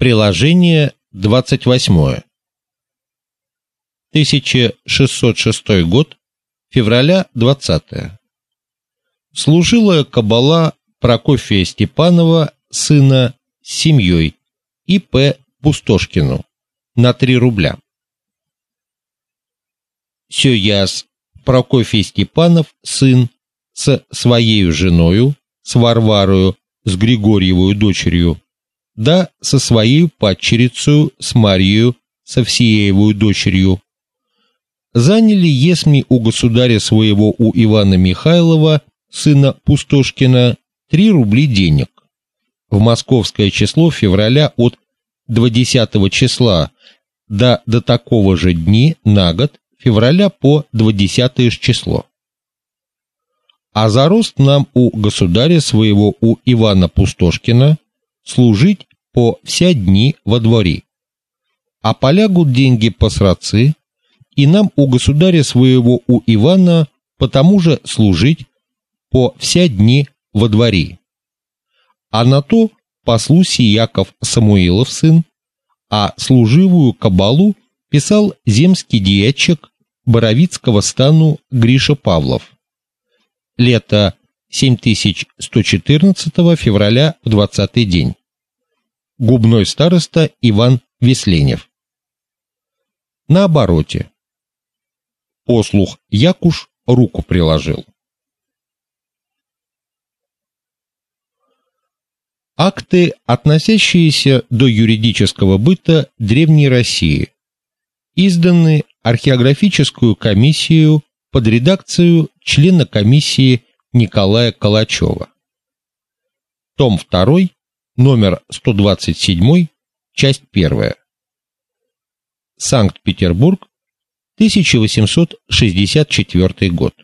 Приложение 28. 1606 год, февраля 20. Служила кабала Прокофия Степанова, сына, с семьей, и П. Пустошкину на 3 рубля. Сё яс Прокофий Степанов, сын, с своей женою, с Варварою, с Григорьевой дочерью, да со своей падчерицей, с Марию, со всеевой дочерью, заняли есми у государя своего у Ивана Михайлова, сына Пустошкина, 3 рубли денег. В московское число февраля от 20 числа до до такого же дни на год, февраля по 20 число. А за рост нам у государя своего у Ивана Пустошкина служить по вся дни во дворе. А полягут деньги по срацы, и нам у государя своего у Ивана потому же служить по вся дни во дворе. А на то послуси Яков Самуилов сын, а служивую кабалу писал земский диячек Боровицкого стану Гриша Павлов. Лето 7114 февраля в 20 день. Губной староста Иван Весленев. На обороте. Послух Якуш руку приложил. Акты, относящиеся до юридического быта древней России, изданы археографическую комиссию под редакцию члена комиссии Николая Калачева. Том 2, номер 127, часть 1. Санкт-Петербург, 1864 год.